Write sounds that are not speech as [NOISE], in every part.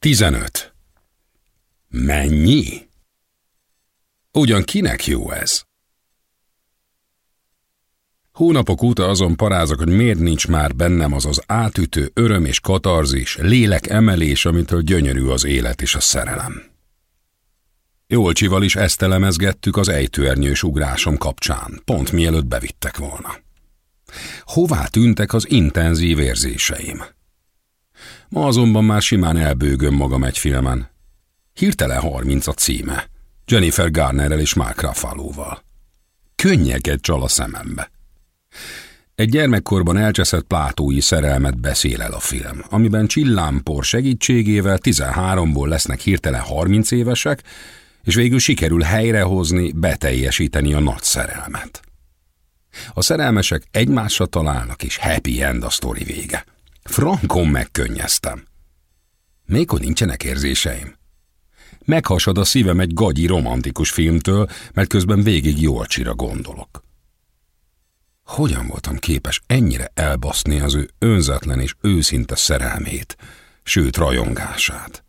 15. Mennyi? Ugyan kinek jó ez? Hónapok óta azon parázok, hogy miért nincs már bennem az az átütő öröm és katarzis, lélek emelés, amitől gyönyörű az élet és a szerelem. Jolcsival is ezt elemezgettük az ejtőernyős ugrásom kapcsán, pont mielőtt bevittek volna. Hová tűntek az intenzív érzéseim? Ma azonban már simán elbőgöm magam egy filmen. Hirtelen 30 a címe. Jennifer Garnerrel és Mark Ruffalo-val. Könnyeket csal a szemembe. Egy gyermekkorban elcseszett plátói szerelmet beszél el a film, amiben csillámpor segítségével 13-ból lesznek hirtelen 30 évesek, és végül sikerül helyrehozni, beteljesíteni a nagy szerelmet. A szerelmesek egymásra találnak, és happy end a sztori vége. Frankon megkönnyeztem. Még hogy nincsenek érzéseim. Meghasad a szívem egy gagyi romantikus filmtől, mert közben végig jól csira gondolok. Hogyan voltam képes ennyire elbaszni az ő önzetlen és őszinte szerelmét, sőt rajongását?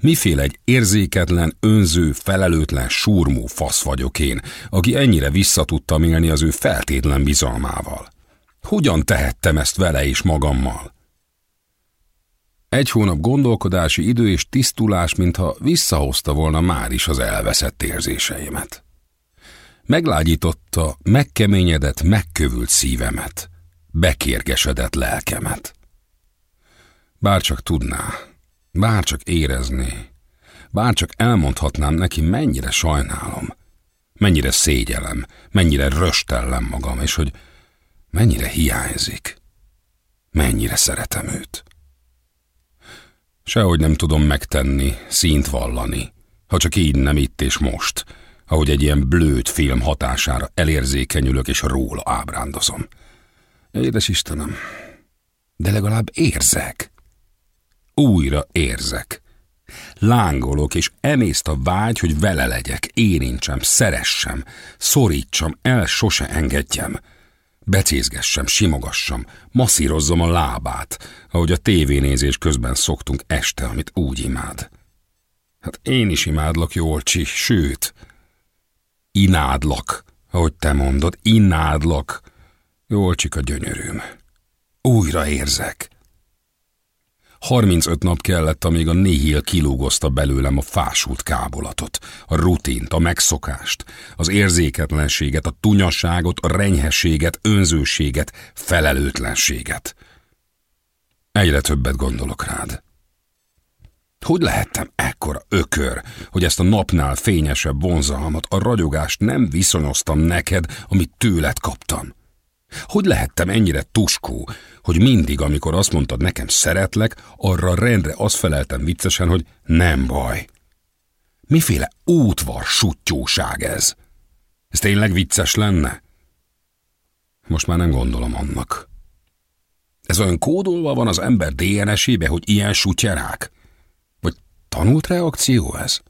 Miféle egy érzéketlen, önző, felelőtlen, surmú fasz vagyok én, aki ennyire visszatudtam élni az ő feltétlen bizalmával? Hogyan tehettem ezt vele és magammal? Egy hónap gondolkodási idő és tisztulás, mintha visszahozta volna már is az elveszett érzéseimet. Meglágyította, megkeményedett, megkövült szívemet, bekérgesedett lelkemet. Bárcsak tudná, bárcsak érezné, bárcsak elmondhatnám neki, mennyire sajnálom, mennyire szégyelem, mennyire röstellem magam, és hogy mennyire hiányzik, mennyire szeretem őt. Sehogy nem tudom megtenni, színt vallani, ha csak így nem itt és most, ahogy egy ilyen blőt film hatására elérzékenyülök és róla ábrándozom. Édes Istenem, de legalább érzek. Újra érzek. Lángolok, és emészt a vágy, hogy vele legyek, érintsem, szeressem, szorítsam, el sose engedjem. Becézgessem, simogassam, masszírozzam a lábát, ahogy a tévénézés közben szoktunk este, amit úgy imád. Hát én is imádlak, Jolcsi, sőt, Inádlak, ahogy te mondod, inádlak. Jól csika gyönyörűm. Újra érzek. 35 nap kellett, amíg a nihil kilúgozta belőlem a fásult kábolatot, a rutint, a megszokást, az érzéketlenséget, a tunyaságot, a renyhességet, önzőséget, felelőtlenséget. Egyre többet gondolok rád. Hogy lehettem ekkora ökör, hogy ezt a napnál fényesebb vonzalmat, a ragyogást nem viszonyoztam neked, amit tőled kaptam? Hogy lehettem ennyire tuskó, hogy mindig, amikor azt mondtad nekem szeretlek, arra rendre azt feleltem viccesen, hogy nem baj. Miféle útvar suttyóság ez? Ez tényleg vicces lenne? Most már nem gondolom annak. Ez olyan kódolva van az ember DNS-ébe, hogy ilyen sutyerák? Tanult reakció ez?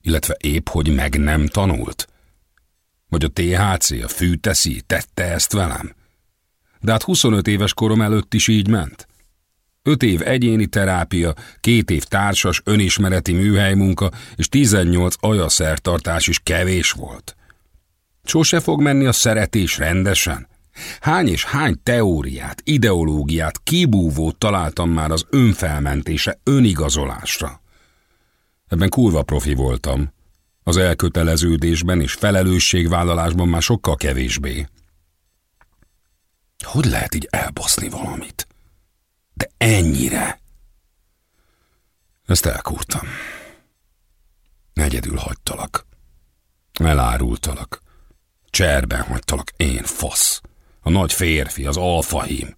Illetve épp, hogy meg nem tanult? Vagy a THC, a fűteszi, tette ezt velem? De hát 25 éves korom előtt is így ment. Öt év egyéni terápia, két év társas, önismereti műhelymunka és 18 ajaszertartás is kevés volt. Sose fog menni a szeretés rendesen? Hány és hány teóriát, ideológiát, kibúvót találtam már az önfelmentése, önigazolásra. Ebben kurva profi voltam. Az elköteleződésben és felelősségvállalásban már sokkal kevésbé. Hogy lehet így elbaszni valamit? De ennyire? Ezt elkúrtam. Egyedül hagytalak. Elárultalak. Cserben hagytalak én, fasz. A nagy férfi, az alfahím.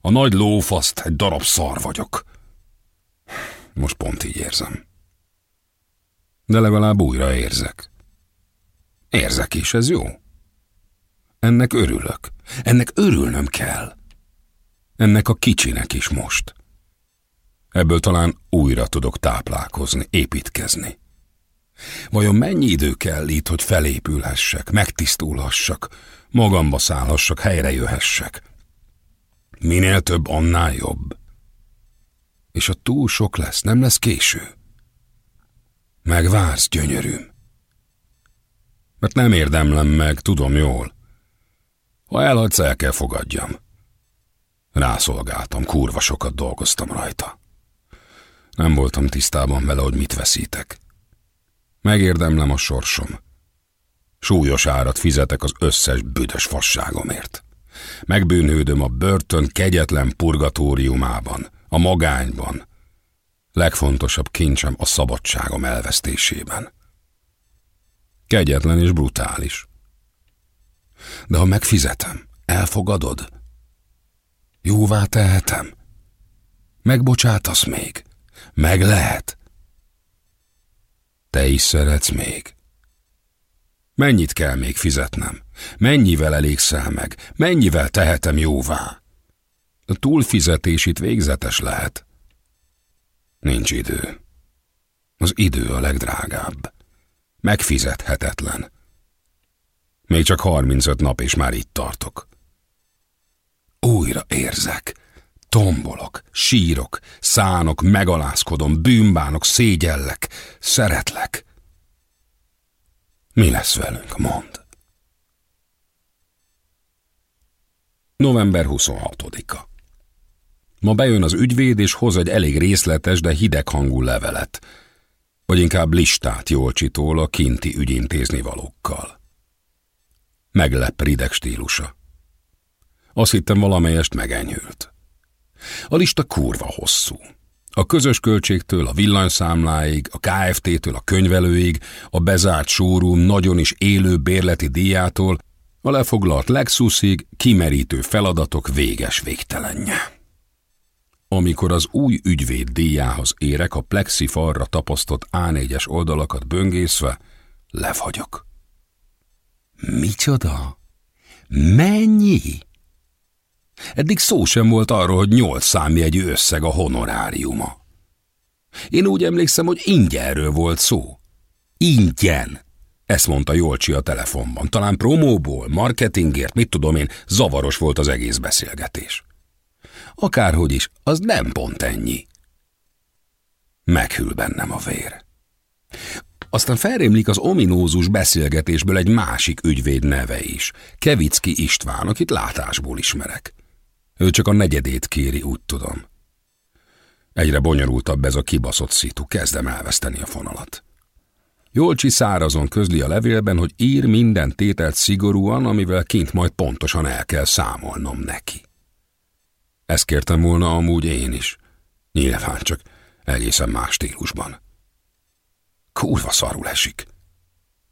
A nagy lófaszt, egy darab szar vagyok. Most pont így érzem. De legalább újra érzek. Érzek is, ez jó. Ennek örülök. Ennek örülnöm kell. Ennek a kicsinek is most. Ebből talán újra tudok táplálkozni, építkezni. Vajon mennyi idő kell itt, hogy felépülhessek, megtisztulhassak, magamba szállhassak, helyre jöhessek? Minél több, annál jobb. És a túl sok lesz, nem lesz késő. Megvársz, gyönyörűm. Mert nem érdemlem meg, tudom jól. Ha elhagysz, el kell fogadjam. Rászolgáltam, kurva sokat dolgoztam rajta. Nem voltam tisztában vele, hogy mit veszítek. Megérdemlem a sorsom. Súlyos árat fizetek az összes büdös fasságomért. Megbűnhődöm a börtön kegyetlen purgatóriumában, a magányban. Legfontosabb kincsem a szabadságom elvesztésében. Kegyetlen és brutális. De ha megfizetem, elfogadod? Jóvá tehetem? Megbocsátasz még? Meg lehet? Te is szeretsz még? Mennyit kell még fizetnem? Mennyivel elégszel meg? Mennyivel tehetem jóvá? A túlfizetés itt végzetes lehet. Nincs idő. Az idő a legdrágább. Megfizethetetlen. Még csak 35 nap, és már itt tartok. Újra érzek. Tombolok, sírok, szánok, megalázkodom, bűnbánok, szégyellek, szeretlek. Mi lesz velünk, mond? November 26-a Ma bejön az ügyvéd, és hoz egy elég részletes, de hideghangú levelet, vagy inkább listát Jolcsitól a kinti ügyintézni valókkal. Meglep rideg stílusa. Azt hittem valamelyest megenyült. A lista kurva hosszú. A közös költségtől a villanyszámláig, a KFT-től a könyvelőig, a bezárt showroom nagyon is élő bérleti díjától, a lefoglalt Lexusig kimerítő feladatok véges végtelenje. Amikor az új ügyvéd díjához érek, a plexi falra tapasztott A4-es oldalakat böngészve, lefagyok. Micsoda? Mennyi? Eddig szó sem volt arról, hogy nyolc számjegyű összeg a honoráriuma. Én úgy emlékszem, hogy ingyenről volt szó. Ingyen! Ezt mondta Jolcsi a telefonban. Talán promóból, marketingért, mit tudom én, zavaros volt az egész beszélgetés. Akárhogy is, az nem pont ennyi. Meghűl bennem a vér. Aztán felrémlik az ominózus beszélgetésből egy másik ügyvéd neve is, Kevicki István, akit látásból ismerek. Ő csak a negyedét kéri, úgy tudom. Egyre bonyolultabb ez a kibaszott szitu, kezdem elveszteni a fonalat. Jolcsi szárazon közli a levélben, hogy ír minden tételt szigorúan, amivel kint majd pontosan el kell számolnom neki. Ezt kértem volna amúgy én is. Nyilván csak egészen más stílusban. Kurva szarul esik.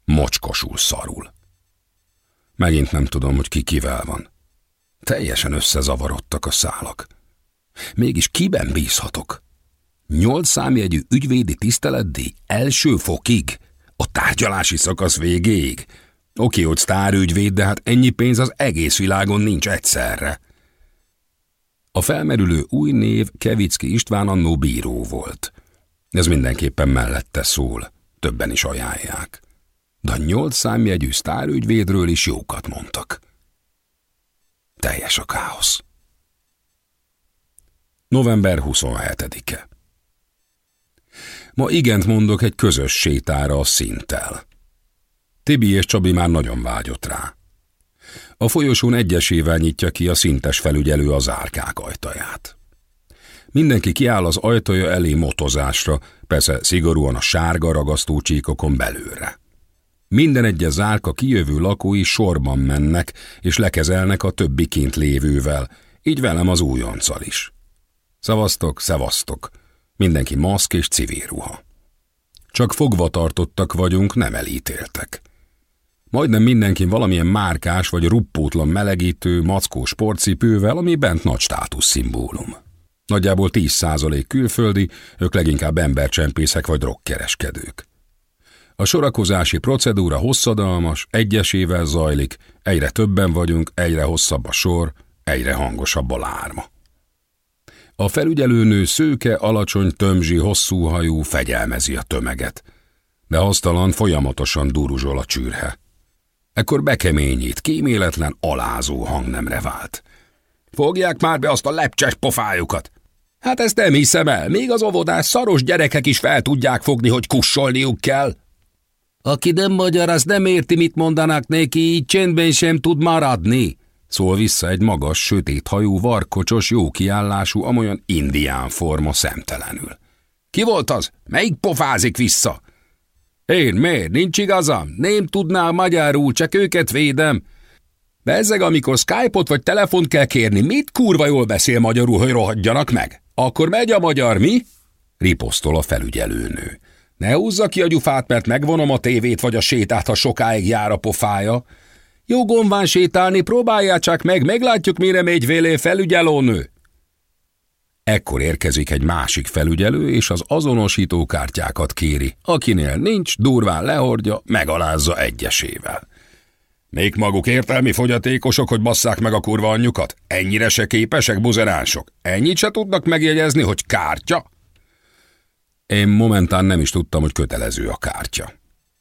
Mocskosul szarul. Megint nem tudom, hogy ki kivel van. Teljesen összezavarodtak a szálak. Mégis kiben bízhatok? Nyolc számjegyű ügyvédi tiszteletdíj első fokig? A tárgyalási szakasz végéig? Oké, hogy sztárügyvéd, de hát ennyi pénz az egész világon nincs egyszerre. A felmerülő új név Kevicki István annó bíró volt. Ez mindenképpen mellette szól, többen is ajánlják. De a nyolc számjegyű sztárügyvédről is jókat mondtak. Teljes a káosz. November 27-e Ma igent mondok egy közös sétára a szinttel. Tibi és Csabi már nagyon vágyott rá. A folyosón egyesével nyitja ki a szintes felügyelő az árkák ajtaját. Mindenki kiáll az ajtaja elé motozásra, persze szigorúan a sárga ragasztó csíkokon belőle. Minden egyes zárka kijövő lakói sorban mennek, és lekezelnek a többi kint lévővel, így velem az újonccal is. Szavaztok, szevasztok. Mindenki maszk és civil ruha. Csak fogva tartottak vagyunk, nem elítéltek. Majdnem mindenki valamilyen márkás vagy ruppótlan melegítő, mackó sportcipővel, ami bent nagy státuszszimbólum. Nagyjából 10% külföldi, ők leginkább embercsempészek vagy drogkereskedők. A sorakozási procedúra hosszadalmas, egyesével zajlik, egyre többen vagyunk, egyre hosszabb a sor, egyre hangosabb a lárma. A felügyelőnő szőke, alacsony, tömzsi, hosszú hajú fegyelmezi a tömeget, de hasztalan folyamatosan duruzsol a csűrhe. Ekkor bekeményít, kíméletlen, alázó hangnemre vált. Fogják már be azt a lepcses pofájukat! Hát ezt nem hiszem el, még az óvodás szaros gyerekek is fel tudják fogni, hogy kussolniuk kell. Aki nem magyar, az nem érti, mit mondanak neki, így csendben sem tud maradni. Szól vissza egy magas, sötét hajú, varkocsos, jó kiállású, amolyan indián forma szemtelenül. Ki volt az? Melyik pofázik vissza? Én miért? Nincs igazam? Nem tudnál magyarul, csak őket védem. Bezzeg, amikor Skype-ot vagy telefont kell kérni, mit kurva jól beszél magyarul, hogy rohadjanak meg? Akkor megy a magyar, mi? Riposztol a felügyelőnő. Ne húzza ki a gyufát, mert megvonom a tévét vagy a sétát, ha sokáig jár a pofája. Jó van sétálni, próbálják csak meg, meglátjuk, mire megy vélé felügyelőnő. Ekkor érkezik egy másik felügyelő, és az azonosító kártyákat kéri. Akinél nincs, durván lehordja, megalázza egyesével. Még maguk értelmi fogyatékosok, hogy basszák meg a kurva anyjukat? Ennyire se képesek buzeránsok? Ennyit se tudnak megjegyezni, hogy kártya? Én momentán nem is tudtam, hogy kötelező a kártya.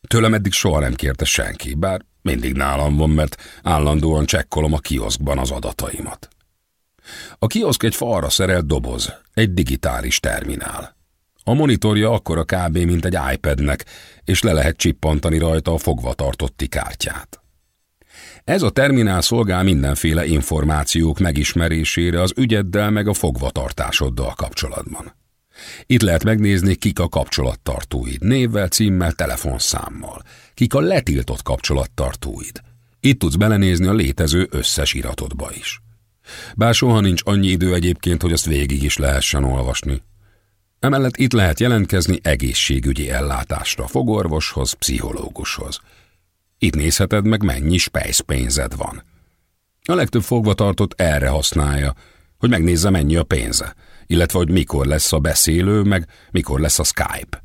Tőlem eddig soha nem kérte senki, bár mindig nálam van, mert állandóan csekkolom a kioszkban az adataimat. A kioszk egy falra szerelt doboz, egy digitális terminál. A monitorja akkora kb. mint egy iPadnek, és le lehet csippantani rajta a fogvatartotti kártyát. Ez a terminál szolgál mindenféle információk megismerésére az ügyeddel meg a fogvatartásoddal kapcsolatban. Itt lehet megnézni, kik a kapcsolattartóid, névvel, címmel, telefonszámmal, kik a letiltott kapcsolattartóid. Itt tudsz belenézni a létező összes iratodba is. Bár soha nincs annyi idő egyébként, hogy azt végig is lehessen olvasni. Emellett itt lehet jelentkezni egészségügyi ellátásra, fogorvoshoz, pszichológushoz. Itt nézheted meg, mennyi spejszpénzed van. A legtöbb fogvatartott erre használja, hogy megnézze, mennyi a pénze, illetve hogy mikor lesz a beszélő, meg mikor lesz a Skype.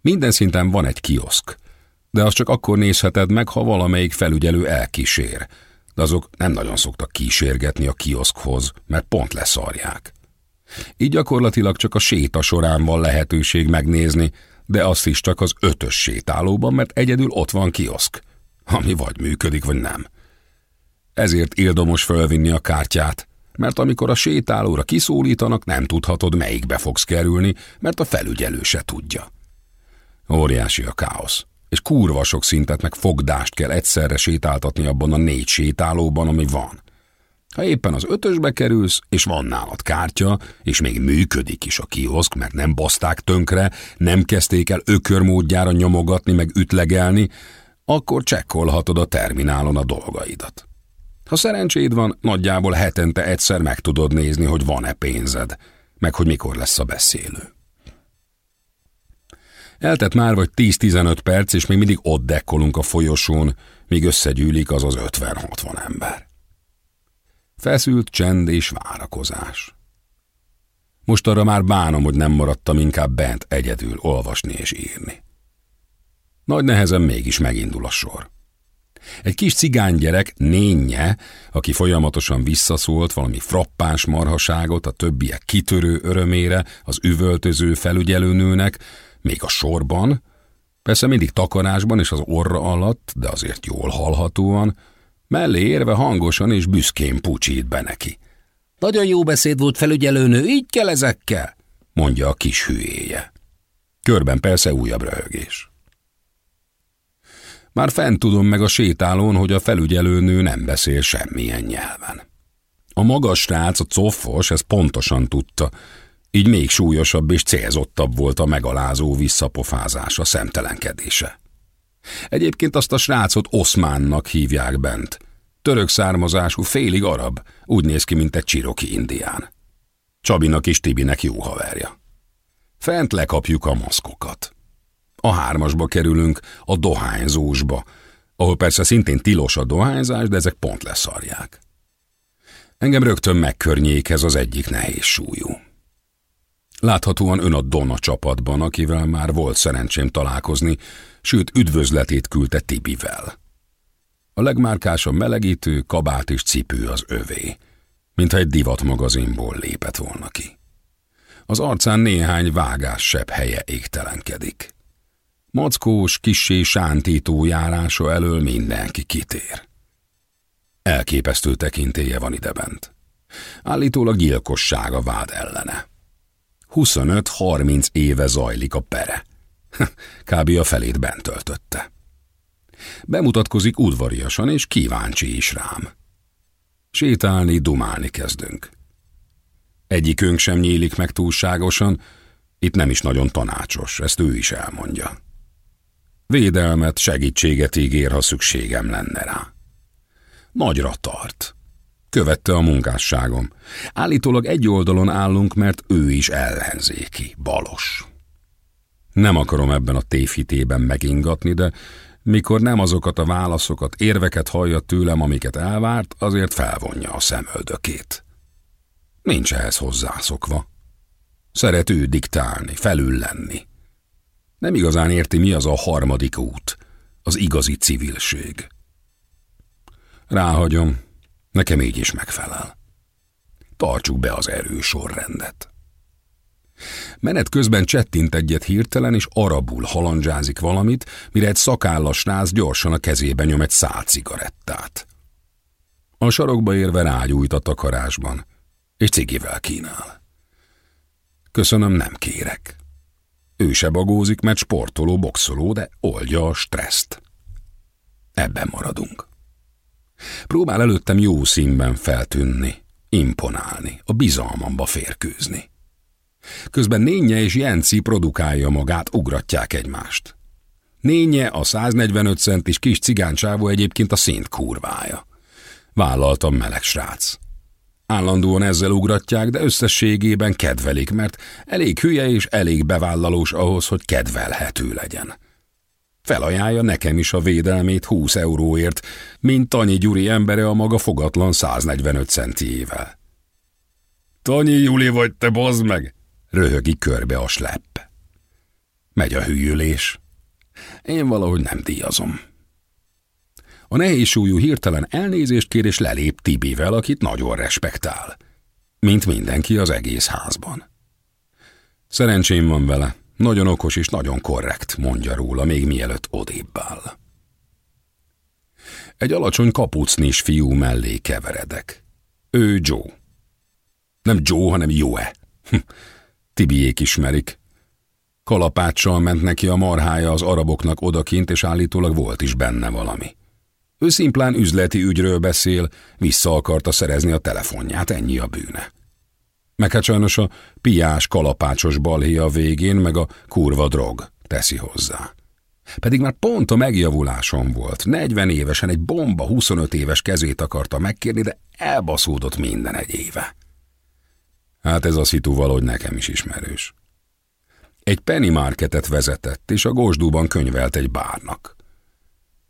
Minden szinten van egy kioszk, de azt csak akkor nézheted meg, ha valamelyik felügyelő elkísér, de azok nem nagyon szoktak kísérgetni a kioszkhoz, mert pont leszarják. Így gyakorlatilag csak a séta során van lehetőség megnézni, de azt is csak az ötös sétálóban, mert egyedül ott van kioszk, ami vagy működik, vagy nem. Ezért ildomos fölvinni a kártyát, mert amikor a sétálóra kiszólítanak, nem tudhatod, melyikbe fogsz kerülni, mert a felügyelő se tudja. Óriási a káosz és kurva sok szintet meg fogdást kell egyszerre sétáltatni abban a négy sétálóban, ami van. Ha éppen az ötösbe kerülsz, és van nálad kártya, és még működik is a kioszk, mert nem baszták tönkre, nem kezdték el ökörmódjára nyomogatni meg ütlegelni, akkor csekkolhatod a terminálon a dolgaidat. Ha szerencséd van, nagyjából hetente egyszer meg tudod nézni, hogy van-e pénzed, meg hogy mikor lesz a beszélő. Eltett már vagy 10-15 perc, és még mindig ott dekkolunk a folyosón, míg összegyűlik az az 50-60 ember. Feszült csend és várakozás. Most arra már bánom, hogy nem maradtam inkább bent egyedül olvasni és írni. Nagy nehezen mégis megindul a sor. Egy kis cigánygyerek, nénye, aki folyamatosan visszaszólt valami frappáns marhaságot a többiek kitörő örömére az üvöltöző felügyelőnőnek, még a sorban, persze mindig takarásban és az orra alatt, de azért jól hallhatóan, mellé érve hangosan és büszkén pucsít be neki. Nagyon jó beszéd volt felügyelőnő, így kell ezekkel, mondja a kis hülyéje. Körben persze újabb röhögés. Már fent tudom meg a sétálón, hogy a felügyelőnő nem beszél semmilyen nyelven. A magas srác, a coffos, ezt pontosan tudta, így még súlyosabb és célzottabb volt a megalázó visszapofázása, szemtelenkedése. Egyébként azt a srácot Oszmánnak hívják bent. Török származású, félig arab, úgy néz ki, mint egy csiroki indián. Csabinak és Tibinek jó haverja. Fent lekapjuk a maszkokat. A hármasba kerülünk, a dohányzósba, ahol persze szintén tilos a dohányzás, de ezek pont leszarják. Engem rögtön megkörnyékez az egyik nehéz súlyú. Láthatóan ön a Dona csapatban, akivel már volt szerencsém találkozni, sőt üdvözletét küldte Tibivel. A legmárkásabb melegítő, kabát és cipő az övé, mintha egy divatmagazinból lépett volna ki. Az arcán néhány vágás sebb helye égtelenkedik. Mackós, kissé sántító járása elől mindenki kitér. Elképesztő tekintélye van idebent. Állítólag gyilkossága vád ellene. 25-30 éve zajlik a pere. [LAUGHS] Kb. a felét bent töltötte. Bemutatkozik udvariasan, és kíváncsi is rám. Sétálni, dumálni kezdünk. Egyikünk sem nyílik meg túlságosan, itt nem is nagyon tanácsos, ezt ő is elmondja. Védelmet, segítséget ígér, ha szükségem lenne rá. Nagyra tart. Követte a munkásságom. Állítólag egy oldalon állunk, mert ő is ellenzéki, balos. Nem akarom ebben a tévhitében megingatni, de mikor nem azokat a válaszokat, érveket hallja tőlem, amiket elvárt, azért felvonja a szemöldökét. Nincs ehhez hozzászokva. Szeret ő diktálni, felül lenni. Nem igazán érti, mi az a harmadik út, az igazi civilség. Ráhagyom, nekem így is megfelel. Tartsuk be az erősorrendet. Menet közben csettint egyet hirtelen, és arabul halandzsázik valamit, mire egy szakállas náz gyorsan a kezébe nyom egy szál cigarettát. A sarokba érve rágyújt a takarásban, és cigivel kínál. Köszönöm, nem kérek. Ő se bagózik, mert sportoló, boxoló, de oldja a stresszt. Ebben maradunk. Próbál előttem jó színben feltűnni, imponálni, a bizalmamba férkőzni. Közben Nénye és Jenci produkálja magát, ugratják egymást. Nénye a 145 centis kis cigáncsávó egyébként a szint kurvája. Vállaltam meleg srác. Állandóan ezzel ugratják, de összességében kedvelik, mert elég hülye és elég bevállalós ahhoz, hogy kedvelhető legyen. Felajánlja nekem is a védelmét 20 euróért, mint Tanyi Gyuri embere a maga fogatlan 145 centiével. Tanyi Juli vagy te, bazd meg! Röhögi körbe a slepp. Megy a hűlés. Én valahogy nem díjazom. A nehéz súlyú hirtelen elnézést kér és lelép Tibivel, akit nagyon respektál. Mint mindenki az egész házban. Szerencsém van vele, nagyon okos és nagyon korrekt, mondja róla, még mielőtt odébb áll. Egy alacsony kapucnis fiú mellé keveredek. Ő Joe. Nem Joe, hanem Joe. Hm. Tibiék ismerik. Kalapáccsal ment neki a marhája az araboknak odakint, és állítólag volt is benne valami. Ő szimplán üzleti ügyről beszél, vissza akarta szerezni a telefonját, ennyi a bűne. Meg hát sajnos a piás, kalapácsos balhé a végén, meg a kurva drog teszi hozzá. Pedig már pont a megjavulásom volt. 40 évesen egy bomba 25 éves kezét akarta megkérni, de elbaszódott minden egy éve. Hát ez a szitu valahogy nekem is ismerős. Egy penny marketet vezetett, és a gósdúban könyvelt egy bárnak.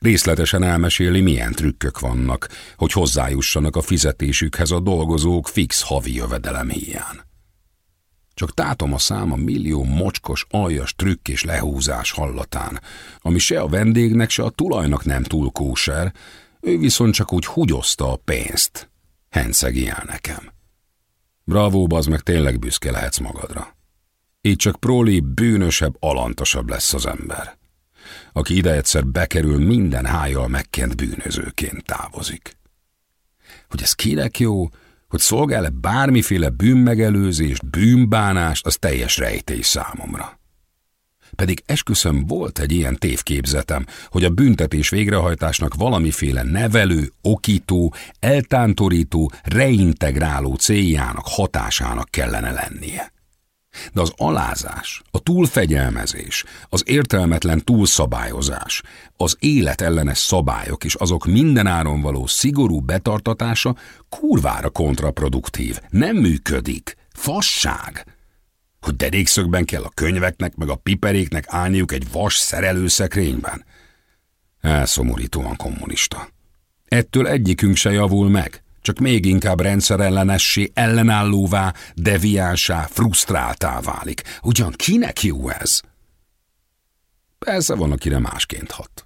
Részletesen elmeséli, milyen trükkök vannak, hogy hozzájussanak a fizetésükhez a dolgozók fix havi jövedelem hiány. Csak tátom a száma millió mocskos, aljas trükk és lehúzás hallatán, ami se a vendégnek, se a tulajnak nem túl kóser, ő viszont csak úgy húgyozta a pénzt. Henszegi el nekem. Bravo, az meg tényleg büszke lehetsz magadra. Így csak Proli bűnösebb, alantosabb lesz az ember. Aki ide egyszer bekerül, minden hájjal megkent bűnözőként távozik. Hogy ez kinek jó, hogy szolgál-e bármiféle bűnmegelőzést, bűnbánást, az teljes rejtély számomra. Pedig esküszöm volt egy ilyen tévképzetem, hogy a büntetés végrehajtásnak valamiféle nevelő, okító, eltántorító, reintegráló céljának, hatásának kellene lennie. De az alázás, a túlfegyelmezés, az értelmetlen túlszabályozás, az életellenes szabályok és azok mindenáron való szigorú betartatása kurvára kontraproduktív, nem működik, fasság. Hogy derékszögben kell a könyveknek meg a piperéknek állniuk egy vas szerelőszekrényben? Elszomorítóan kommunista. Ettől egyikünk se javul meg, csak még inkább rendszerellenessé, ellenállóvá, deviánsá, frusztráltá válik. Ugyan kinek jó ez? Persze van, akire másként hat.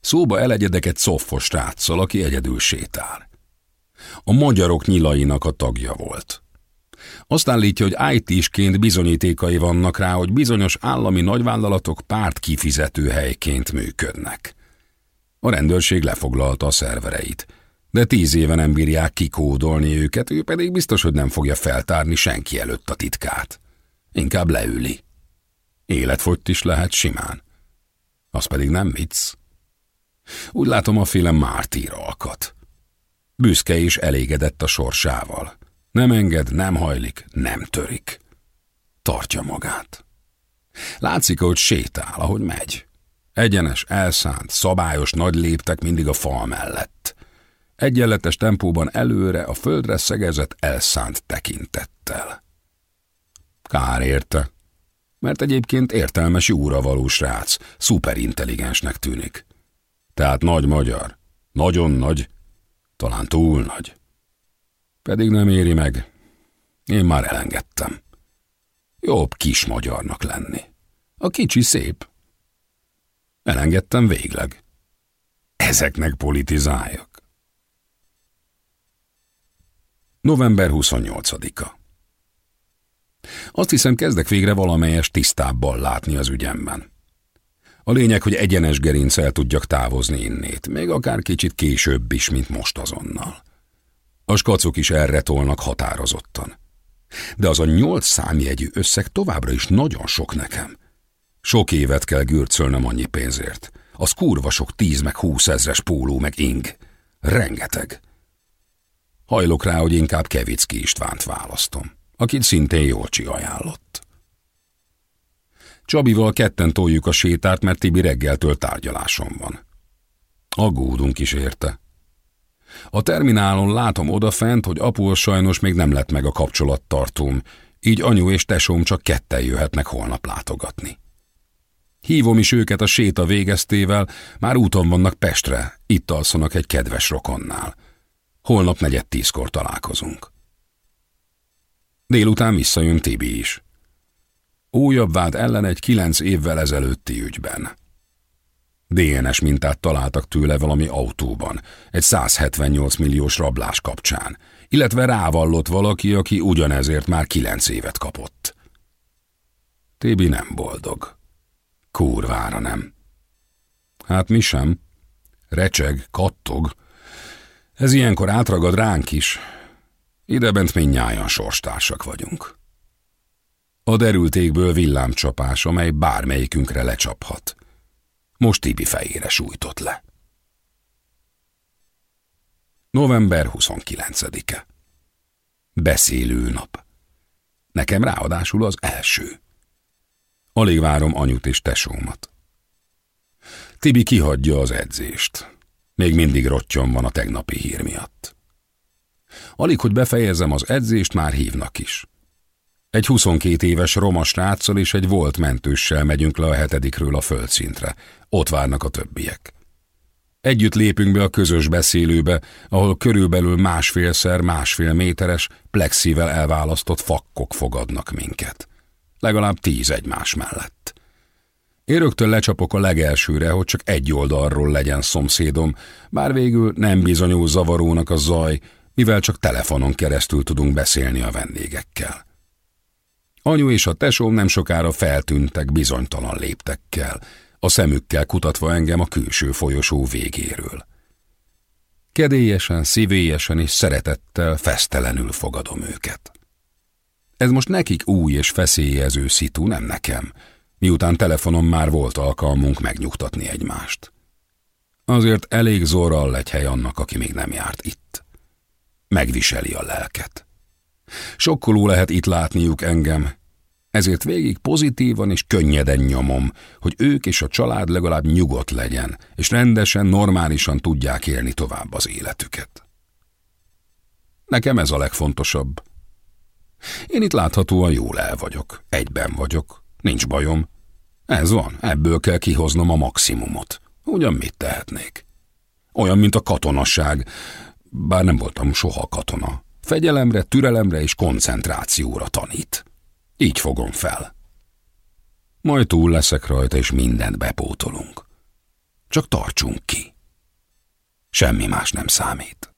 Szóba elegyedek egy szoffos ráccal, aki egyedül sétál. A magyarok nyilainak a tagja volt. Azt állítja, hogy IT-sként bizonyítékai vannak rá, hogy bizonyos állami nagyvállalatok párt kifizető helyként működnek. A rendőrség lefoglalta a szervereit. De tíz éve nem bírják kikódolni őket, ő pedig biztos, hogy nem fogja feltárni senki előtt a titkát. Inkább leüli. Életfogyt is lehet simán. Az pedig nem vicc. Úgy látom a féle mártír alkat. Büszke és elégedett a sorsával. Nem enged, nem hajlik, nem törik. Tartja magát. Látszik, hogy sétál, ahogy megy. Egyenes, elszánt, szabályos nagy léptek mindig a fal mellett. Egyenletes tempóban előre a földre szegezett elszánt tekintettel. Kár érte, mert egyébként értelmes jóra való srác, szuperintelligensnek tűnik. Tehát nagy magyar, nagyon nagy, talán túl nagy. Pedig nem éri meg. Én már elengedtem. Jobb kis magyarnak lenni. A kicsi szép. Elengedtem végleg. Ezeknek politizáljak. November 28-a Azt hiszem, kezdek végre valamelyes tisztábbal látni az ügyemben. A lényeg, hogy egyenes gerincsel tudjak távozni innét, még akár kicsit később is, mint most azonnal. A skacok is erre tolnak határozottan. De az a nyolc számjegyű összeg továbbra is nagyon sok nekem. Sok évet kell gürcölnöm annyi pénzért. Az kurva sok tíz meg húsz ezres póló meg ing. Rengeteg. Hajlok rá, hogy inkább Kevicki Istvánt választom, akit szintén Jolcsi ajánlott. Csabival ketten toljuk a sétát, mert Tibi reggeltől tárgyalásom van. Aggódunk is érte. A terminálon látom odafent, hogy apu sajnos még nem lett meg a kapcsolattartóm, így anyu és tesóm csak ketten jöhetnek holnap látogatni. Hívom is őket a séta végeztével, már úton vannak Pestre, itt alszanak egy kedves rokonnál. Holnap negyed tízkor találkozunk. Délután visszajön Tibi is. Újabb vád ellen egy kilenc évvel ezelőtti ügyben. DNS mintát találtak tőle valami autóban, egy 178 milliós rablás kapcsán, illetve rávallott valaki, aki ugyanezért már kilenc évet kapott. Tébi nem boldog. Kurvára nem. Hát mi sem. Recseg, kattog. Ez ilyenkor átragad ránk is. Idebent mindnyájan sorstársak vagyunk. A derültékből villámcsapás, amely bármelyikünkre lecsaphat. Most Tibi fejére sújtott le. November 29-e. Beszélő nap. Nekem ráadásul az első. Alig várom anyut és tesómat. Tibi kihagyja az edzést. Még mindig rottyon van a tegnapi hír miatt. Alig, hogy befejezem az edzést, már hívnak is. Egy 22 éves roma sráccal és egy volt mentőssel megyünk le a hetedikről a földszintre. Ott várnak a többiek. Együtt lépünk be a közös beszélőbe, ahol körülbelül másfélszer másfél méteres, plexivel elválasztott fakkok fogadnak minket. Legalább tíz egymás mellett. Én rögtön lecsapok a legelsőre, hogy csak egy oldalról legyen szomszédom, bár végül nem bizonyul zavarónak a zaj, mivel csak telefonon keresztül tudunk beszélni a vendégekkel. Anyu és a tesóm nem sokára feltűntek bizonytalan léptekkel, a szemükkel kutatva engem a külső folyosó végéről. Kedélyesen, szívélyesen és szeretettel, fesztelenül fogadom őket. Ez most nekik új és feszélyező szitu, nem nekem, miután telefonon már volt alkalmunk megnyugtatni egymást. Azért elég zorral egy hely annak, aki még nem járt itt. Megviseli a lelket. Sokkoló lehet itt látniuk engem, ezért végig pozitívan és könnyeden nyomom, hogy ők és a család legalább nyugodt legyen, és rendesen, normálisan tudják élni tovább az életüket. Nekem ez a legfontosabb. Én itt láthatóan jól el vagyok, egyben vagyok, nincs bajom. Ez van, ebből kell kihoznom a maximumot. Ugyan mit tehetnék? Olyan, mint a katonasság, bár nem voltam soha katona. Fegyelemre, türelemre és koncentrációra tanít. Így fogom fel. Majd túl leszek rajta, és mindent bepótolunk. Csak tartsunk ki. Semmi más nem számít.